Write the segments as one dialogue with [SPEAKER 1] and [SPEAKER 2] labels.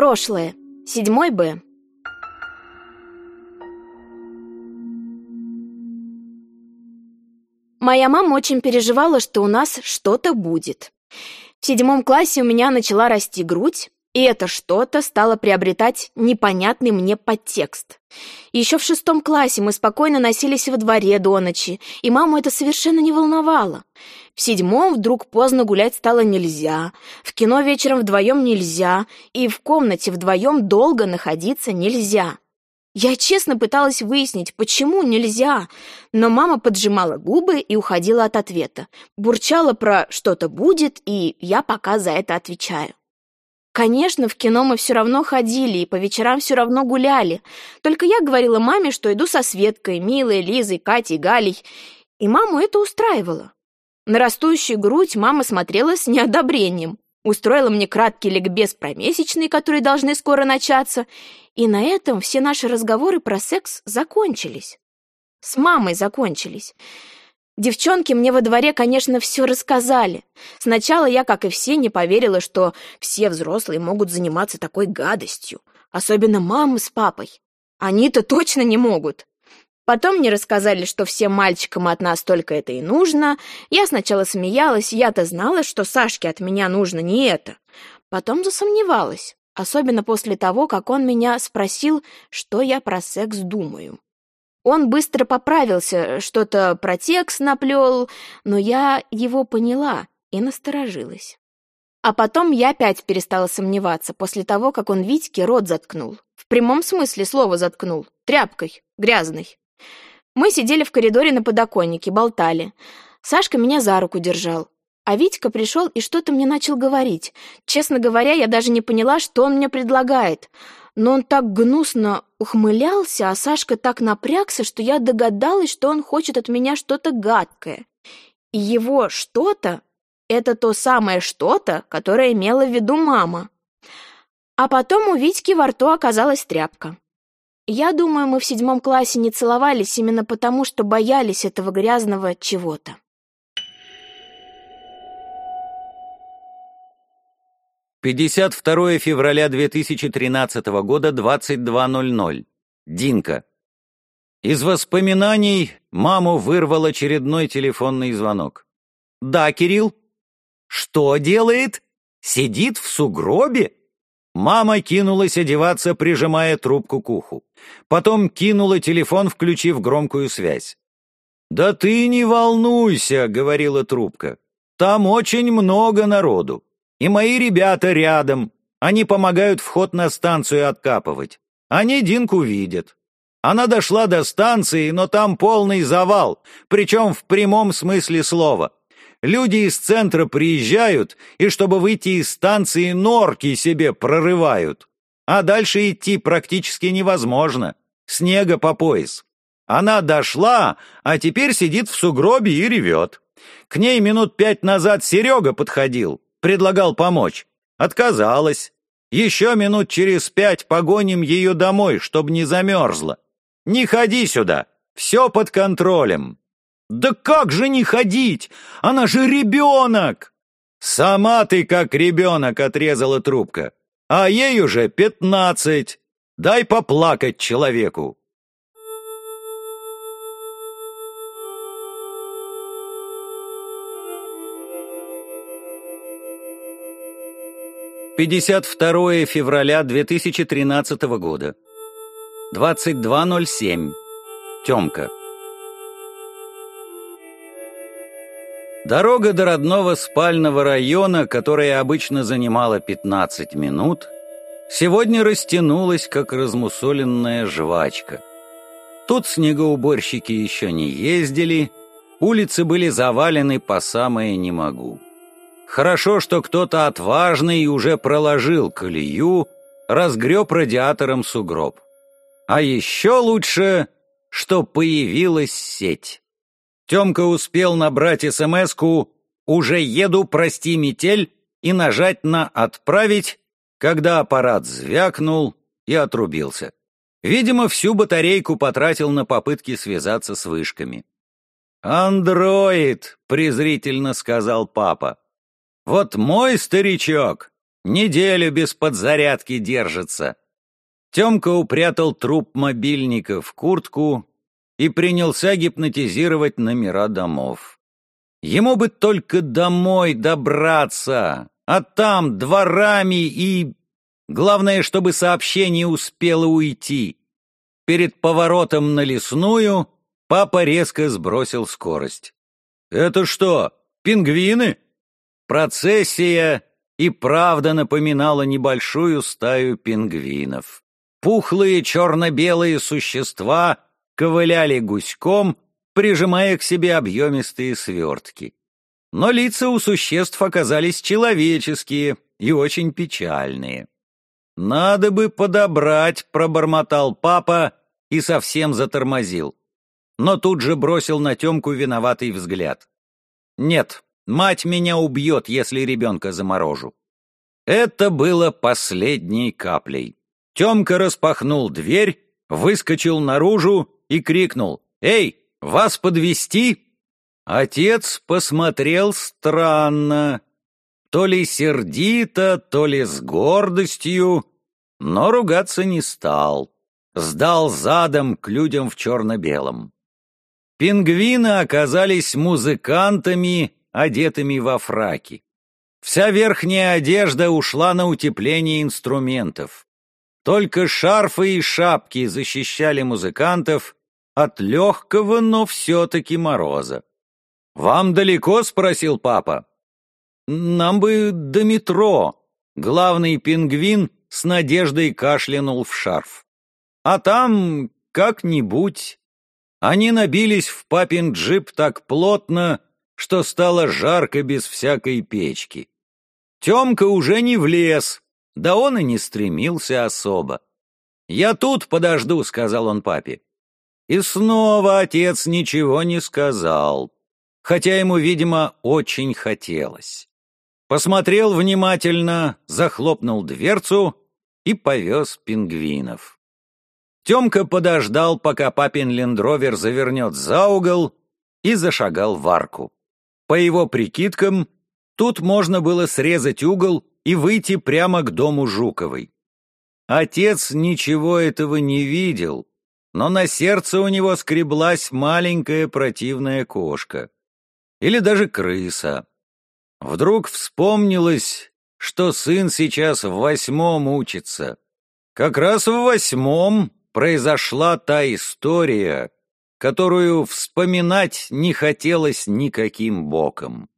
[SPEAKER 1] Прошлое. Седьмой Б. Моя мама очень переживала, что у нас что-то будет. В седьмом классе у меня начала расти грудь, и это что-то стало приобретать непонятный мне подтекст. Еще в шестом классе мы спокойно носились во дворе до ночи, и маму это совершенно не волновало. В седьмом вдруг поздно гулять стало нельзя, в кино вечером вдвоем нельзя, и в комнате вдвоем долго находиться нельзя. Я честно пыталась выяснить, почему нельзя, но мама поджимала губы и уходила от ответа. Бурчала про «что-то будет», и я пока за это отвечаю. Конечно, в кино мы все равно ходили и по вечерам все равно гуляли. Только я говорила маме, что иду со Светкой, Милой, Лизой, Катей, Галей. И маму это устраивало. На растущую грудь мама смотрела с неодобрением. Устроила мне краткий ликбез про месячные, которые должны скоро начаться. И на этом все наши разговоры про секс закончились. С мамой закончились. Девчонки мне во дворе, конечно, все рассказали. Сначала я, как и все, не поверила, что все взрослые могут заниматься такой гадостью. Особенно мама с папой. Они-то точно не могут. Потом мне рассказали, что всем мальчикам от нас только это и нужно. Я сначала смеялась, я-то знала, что Сашке от меня нужно не это. Потом засомневалась, особенно после того, как он меня спросил, что я про секс думаю. Он быстро поправился, что-то про текст наплел, но я его поняла и насторожилась. А потом я опять перестала сомневаться после того, как он Витьке рот заткнул. В прямом смысле слова заткнул. Тряпкой, грязной. Мы сидели в коридоре на подоконнике, болтали. Сашка меня за руку держал. А Витька пришел и что-то мне начал говорить. Честно говоря, я даже не поняла, что он мне предлагает но он так гнусно ухмылялся, а Сашка так напрягся, что я догадалась, что он хочет от меня что-то гадкое. И его что-то — это то самое что-то, которое имела в виду мама. А потом у Витьки во рту оказалась тряпка. Я думаю, мы в седьмом классе не целовались именно потому, что боялись этого грязного чего-то.
[SPEAKER 2] 52 февраля 2013 года, 22.00. Динка. Из воспоминаний маму вырвал очередной телефонный звонок. «Да, Кирилл?» «Что делает? Сидит в сугробе?» Мама кинулась одеваться, прижимая трубку к уху. Потом кинула телефон, включив громкую связь. «Да ты не волнуйся», — говорила трубка. «Там очень много народу. И мои ребята рядом. Они помогают вход на станцию откапывать. Они Динку видят. Она дошла до станции, но там полный завал, причем в прямом смысле слова. Люди из центра приезжают, и чтобы выйти из станции, норки себе прорывают. А дальше идти практически невозможно. Снега по пояс. Она дошла, а теперь сидит в сугробе и ревет. К ней минут пять назад Серега подходил предлагал помочь. Отказалась. Еще минут через пять погоним ее домой, чтобы не замерзла. Не ходи сюда, все под контролем. Да как же не ходить? Она же ребенок! Сама ты как ребенок, отрезала трубка. А ей уже пятнадцать. Дай поплакать человеку. 52 февраля 2013 года. 22.07. Темка. Дорога до родного спального района, которая обычно занимала 15 минут, сегодня растянулась, как размусоленная жвачка. Тут снегоуборщики еще не ездили, улицы были завалены по самое «не могу». Хорошо, что кто-то отважный уже проложил колею, разгреб радиатором сугроб. А еще лучше, что появилась сеть. Темка успел набрать СМС-ку «Уже еду, прости, метель» и нажать на «Отправить», когда аппарат звякнул и отрубился. Видимо, всю батарейку потратил на попытки связаться с вышками. «Андроид», — презрительно сказал папа. Вот мой старичок Неделю без подзарядки держится. Темка упрятал труп мобильника в куртку и принялся гипнотизировать номера домов. Ему бы только домой добраться, а там дворами и... Главное, чтобы сообщение успело уйти. Перед поворотом на лесную папа резко сбросил скорость. «Это что, пингвины?» Процессия и правда напоминала небольшую стаю пингвинов. Пухлые черно-белые существа ковыляли гуськом, прижимая к себе объемистые свертки. Но лица у существ оказались человеческие и очень печальные. «Надо бы подобрать», — пробормотал папа и совсем затормозил. Но тут же бросил на Темку виноватый взгляд. «Нет, мать меня убьет, если ребенка заморожу». Это было последней каплей. Темка распахнул дверь, выскочил наружу и крикнул «Эй, вас подвести? Отец посмотрел странно, то ли сердито, то ли с гордостью, но ругаться не стал. Сдал задом к людям в черно-белом. Пингвины оказались музыкантами, одетыми во фраки. Вся верхняя одежда ушла на утепление инструментов. Только шарфы и шапки защищали музыкантов от легкого, но все-таки мороза. «Вам далеко?» — спросил папа. «Нам бы до метро». Главный пингвин с надеждой кашлянул в шарф. «А там как-нибудь». Они набились в папин джип так плотно, что стало жарко без всякой печки. Темка уже не влез, да он и не стремился особо. «Я тут подожду», — сказал он папе. И снова отец ничего не сказал, хотя ему, видимо, очень хотелось. Посмотрел внимательно, захлопнул дверцу и повез пингвинов. Темка подождал, пока папин лендровер завернет за угол, и зашагал в арку. По его прикидкам, тут можно было срезать угол и выйти прямо к дому Жуковой. Отец ничего этого не видел, но на сердце у него скреблась маленькая противная кошка. Или даже крыса. Вдруг вспомнилось, что сын сейчас в восьмом учится. Как раз в восьмом произошла та история, которую вспоминать не хотелось никаким боком.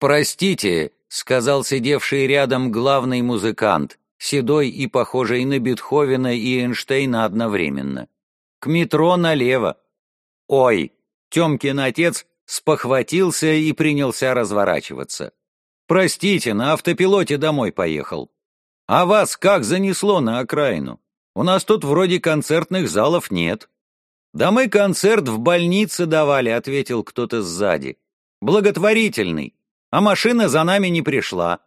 [SPEAKER 2] «Простите», — сказал сидевший рядом главный музыкант, седой и похожий на Бетховена и Эйнштейна одновременно. К метро налево. Ой, Тёмкин отец спохватился и принялся разворачиваться. Простите, на автопилоте домой поехал. А вас как занесло на окраину? У нас тут вроде концертных залов нет. Да мы концерт в больнице давали, ответил кто-то сзади. Благотворительный. А машина за нами не пришла.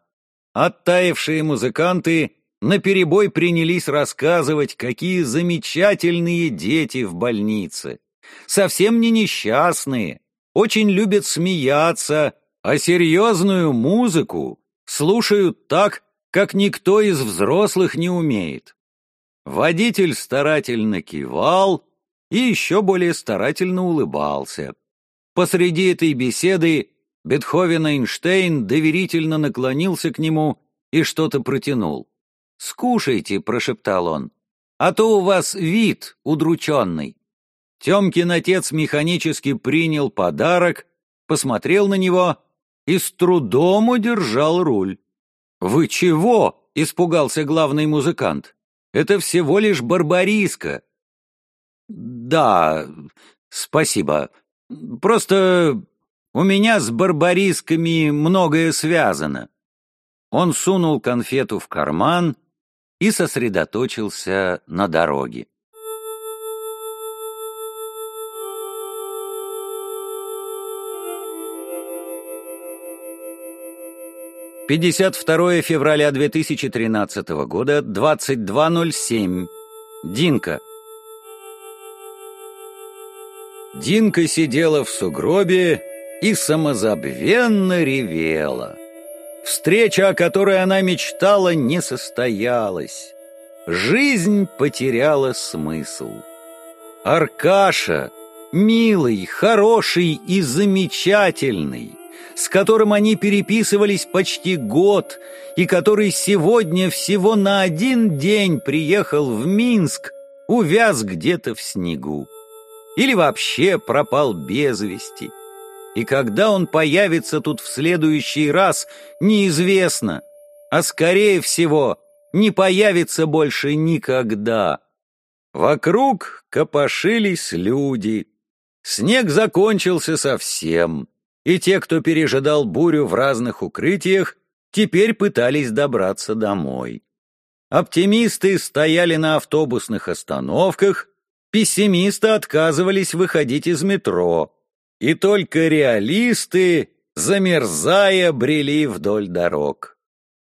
[SPEAKER 2] Оттаившие музыканты наперебой принялись рассказывать, какие замечательные дети в больнице. Совсем не несчастные, очень любят смеяться, а серьезную музыку слушают так, как никто из взрослых не умеет. Водитель старательно кивал и еще более старательно улыбался. Посреди этой беседы Бетховен Эйнштейн доверительно наклонился к нему и что-то протянул. «Скушайте», — прошептал он, — «а то у вас вид удрученный». Темкин отец механически принял подарок, посмотрел на него и с трудом удержал руль. «Вы чего?» — испугался главный музыкант. «Это всего лишь барбариска». «Да, спасибо. Просто у меня с барбарисками многое связано». Он сунул конфету в карман и сосредоточился на дороге. Пятьдесят второе февраля 2013 года, 22.07. Динка. Динка сидела в сугробе и самозабвенно ревела. Встреча, о которой она мечтала, не состоялась. Жизнь потеряла смысл. Аркаша, милый, хороший и замечательный, с которым они переписывались почти год, и который сегодня всего на один день приехал в Минск, увяз где-то в снегу. Или вообще пропал без вести. И когда он появится тут в следующий раз, неизвестно, а скорее всего не появится больше никогда. Вокруг копошились люди. Снег закончился совсем, и те, кто пережидал бурю в разных укрытиях, теперь пытались добраться домой. Оптимисты стояли на автобусных остановках, пессимисты отказывались выходить из метро, и только реалисты, замерзая, брели вдоль дорог.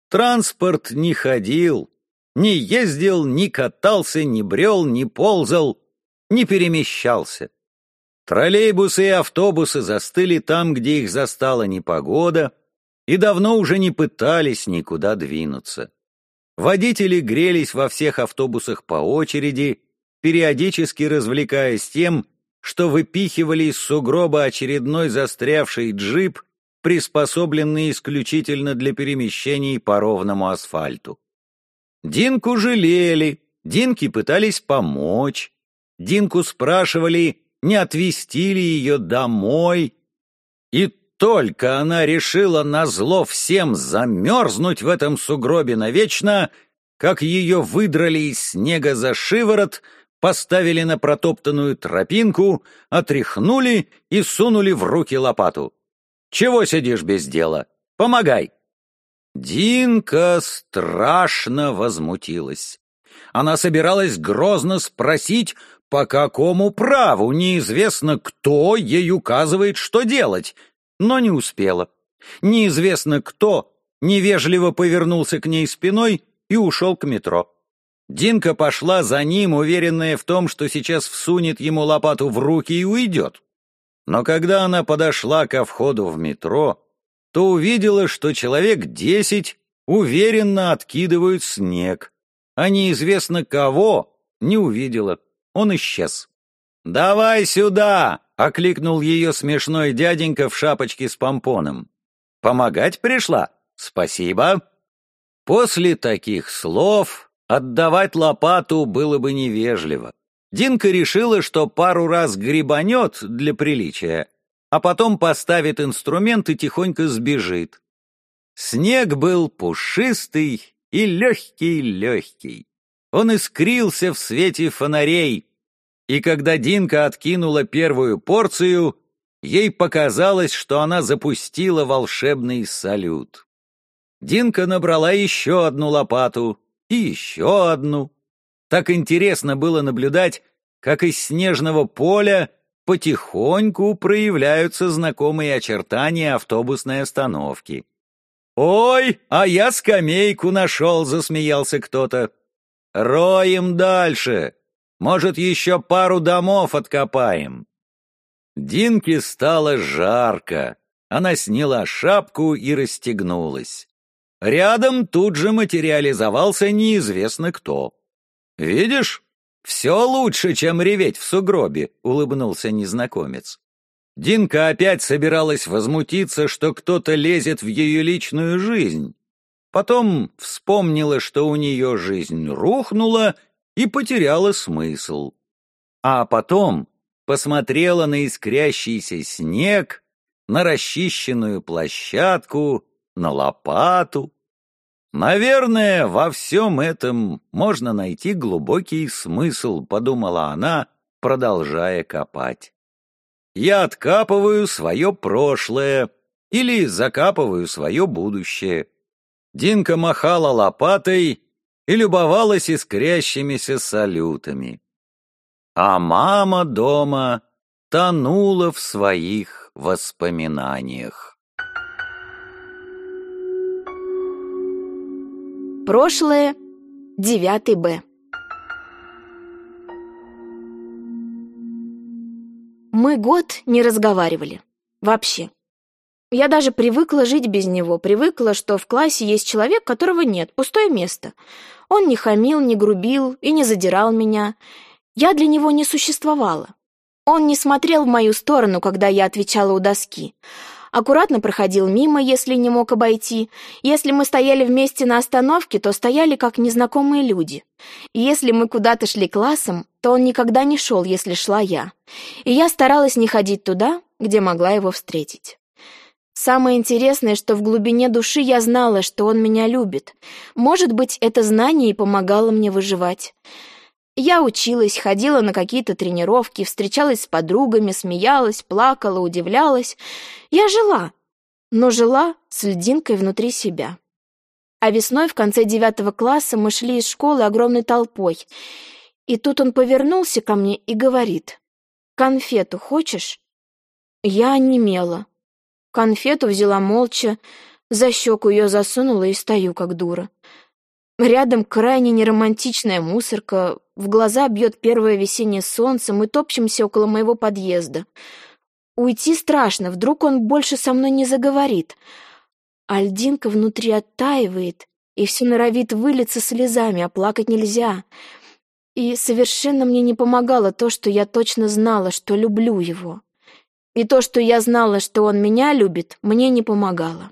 [SPEAKER 2] Транспорт не ходил, не ездил, не катался, не брел, не ползал, не перемещался. Троллейбусы и автобусы застыли там, где их застала непогода, и давно уже не пытались никуда двинуться. Водители грелись во всех автобусах по очереди, периодически развлекаясь тем, что выпихивали из сугроба очередной застрявший джип, приспособленный исключительно для перемещений по ровному асфальту. Динку жалели, Динки пытались помочь, Динку спрашивали, не отвезти ли ее домой, и только она решила назло всем замерзнуть в этом сугробе навечно, как ее выдрали из снега за шиворот — поставили на протоптанную тропинку, отряхнули и сунули в руки лопату. «Чего сидишь без дела? Помогай!» Динка страшно возмутилась. Она собиралась грозно спросить, по какому праву неизвестно, кто ей указывает, что делать, но не успела. Неизвестно кто невежливо повернулся к ней спиной и ушел к метро. Динка пошла за ним, уверенная в том, что сейчас всунет ему лопату в руки и уйдет. Но когда она подошла ко входу в метро, то увидела, что человек десять уверенно откидывают снег, а неизвестно кого не увидела. Он исчез. «Давай сюда!» — окликнул ее смешной дяденька в шапочке с помпоном. «Помогать пришла? Спасибо!» После таких слов Отдавать лопату было бы невежливо. Динка решила, что пару раз грибанет для приличия, а потом поставит инструмент и тихонько сбежит. Снег был пушистый и легкий-легкий. Он искрился в свете фонарей, и когда Динка откинула первую порцию, ей показалось, что она запустила волшебный салют. Динка набрала еще одну лопату, и еще одну. Так интересно было наблюдать, как из снежного поля потихоньку проявляются знакомые очертания автобусной остановки. «Ой, а я скамейку нашел!» — засмеялся кто-то. «Роем дальше! Может, еще пару домов откопаем!» Динке стало жарко. Она сняла шапку и расстегнулась. Рядом тут же материализовался неизвестно кто. «Видишь, все лучше, чем реветь в сугробе», — улыбнулся незнакомец. Динка опять собиралась возмутиться, что кто-то лезет в ее личную жизнь. Потом вспомнила, что у нее жизнь рухнула и потеряла смысл. А потом посмотрела на искрящийся снег, на расчищенную площадку, на лопату. Наверное, во всем этом можно найти глубокий смысл, подумала она, продолжая копать. Я откапываю свое прошлое или закапываю свое будущее. Динка махала лопатой и любовалась искрящимися салютами. А мама дома тонула в своих воспоминаниях.
[SPEAKER 1] Прошлое. 9 Б. Мы год не разговаривали. Вообще. Я даже привыкла жить без него, привыкла, что в классе есть человек, которого нет, пустое место. Он не хамил, не грубил и не задирал меня. Я для него не существовала. Он не смотрел в мою сторону, когда я отвечала у доски. Аккуратно проходил мимо, если не мог обойти. Если мы стояли вместе на остановке, то стояли как незнакомые люди. И если мы куда-то шли классом, то он никогда не шел, если шла я. И я старалась не ходить туда, где могла его встретить. Самое интересное, что в глубине души я знала, что он меня любит. Может быть, это знание и помогало мне выживать. Я училась, ходила на какие-то тренировки, встречалась с подругами, смеялась, плакала, удивлялась. Я жила, но жила с льдинкой внутри себя. А весной в конце девятого класса мы шли из школы огромной толпой. И тут он повернулся ко мне и говорит, «Конфету хочешь?» Я онемела. Конфету взяла молча, за щеку ее засунула и стою, как дура. Рядом крайне неромантичная мусорка, в глаза бьет первое весеннее солнце, мы топчемся около моего подъезда. Уйти страшно, вдруг он больше со мной не заговорит. А льдинка внутри оттаивает, и все норовит вылиться слезами, а плакать нельзя. И совершенно мне не помогало то, что я точно знала, что люблю его. И то, что я знала, что он меня любит, мне не помогало.